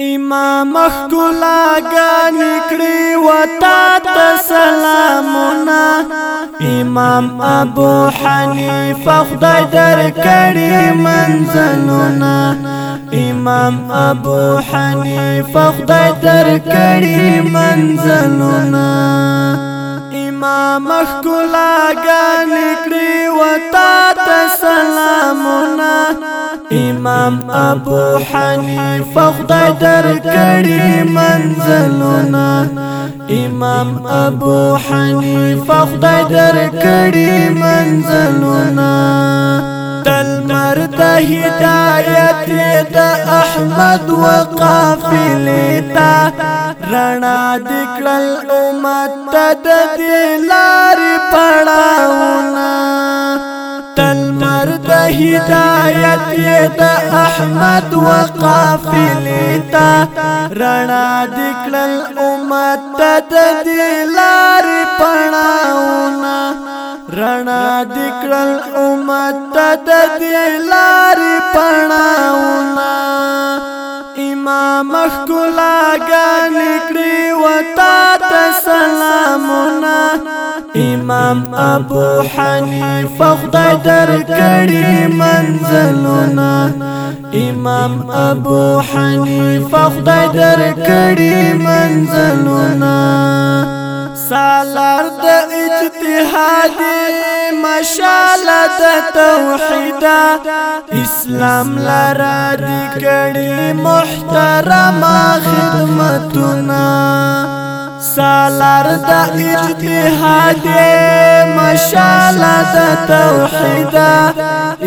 إمام خلا غانی کړي وتا ته سلامونه إمام أبو حنیفه خدای در کړي منزلونه. إمام أبو حنیفه خدای در کړي منزلونه. إمام خلا غانی کړي وتا ته سلامونه إمام أبو حنیفه خدای در کړي منزلونه إمام أبو حنیفه خدای در کړي منزلونه تل مرد هدایت د احمد وقافله تا. رڼا امت د دلار هدایت د احمد وقافله تا رڼا دکړل امت د دلار پړاونا رڼا دکړل امت د دلار امام خلا کړي امام ابو حنیفه خدای در کړي منزلونه. امام ابو حنیفه خدای در کړي منزلونه. سالار د اجتهاد مشاله د توحید اسلام لرا دی کړي محترم خدمتونه. سالار د اجتهاد مشال د توحید.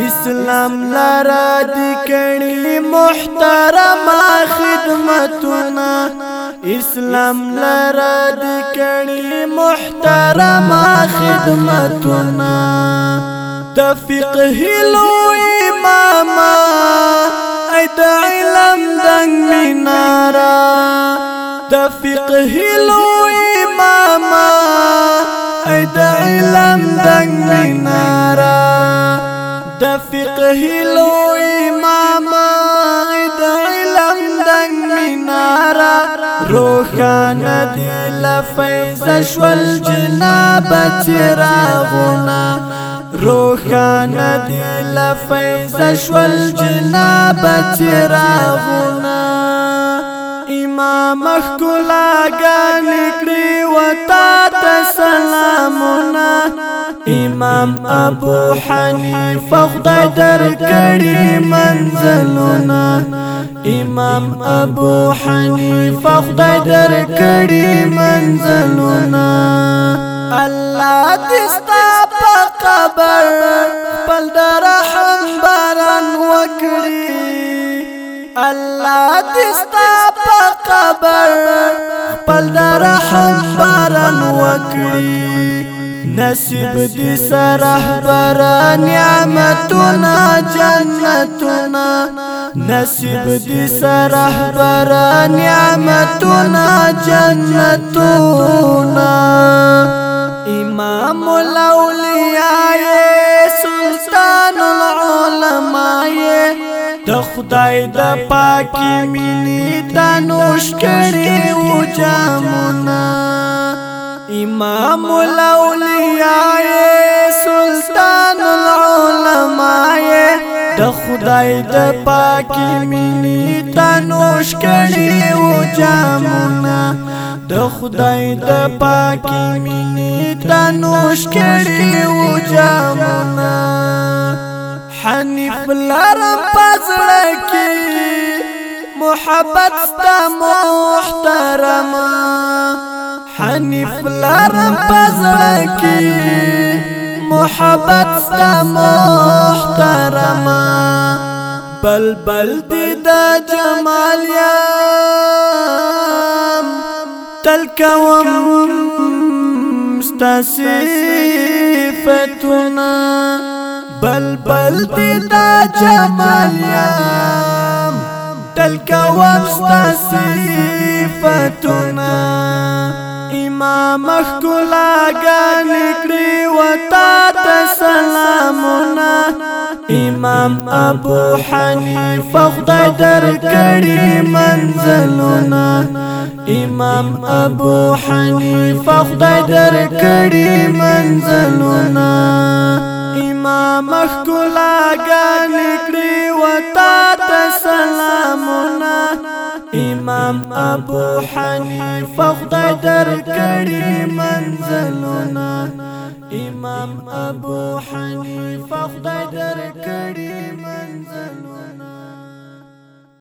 اسلام لرا دی کړي محترم خدمتونه. اسلام لرا دی کړي محترم خدمتونه. د فقه لو امام د علم دنګ مینارا د لو دنګ مینارا د فقه لو امام ای د علم دنګ مینارا روحان دی لفیز شول جناب چراغونا روحان دی لفیز شول جناب چراغونا امام خلا غان کړي وتا ته سلامونه امام ابو حنیفه خدای در کړي منزلونه امام ابو حنیفه خدای در کړي منزلونه الله دې ستا په قبر بل درحم باران وکړي الله دستا په قبر خپل در رحم باران وکړي نصیب دې سره بر نعمتنا جنتنا. نصیب دې سره بر نعمتنا جنتنا. إمام الاولیاء سلطان العلماء. د خدای د پاکي مینې تنوش کړي أو جامونه امام الاولیاء سلطان العلماء د خدای د پاکي مینې تنوش کړي او جامونه۔ د خدای د پاکي مینې تنوش کړي او جامونه۔ حنیف لرم پزړه کې محبت ستا محترم حنیف لرم پزړه کې محبت ستا محترم بلبل دی دا جمال یم تل کوم ستا صفتونه بلبل دی دا جمال یم تل کوم ستا صفتنا امام خلا غان کړي وتا ته سلامونه. امام ابو حنیفه خدای در کړي منزلونه. امام ابو حنیفه خدای در کړي منزلونه. امام خلا ګان کړي إمام أبو حنیفه خدای در کړي منزلونه إمام أبو حنیفه خدای در کړي منزلونه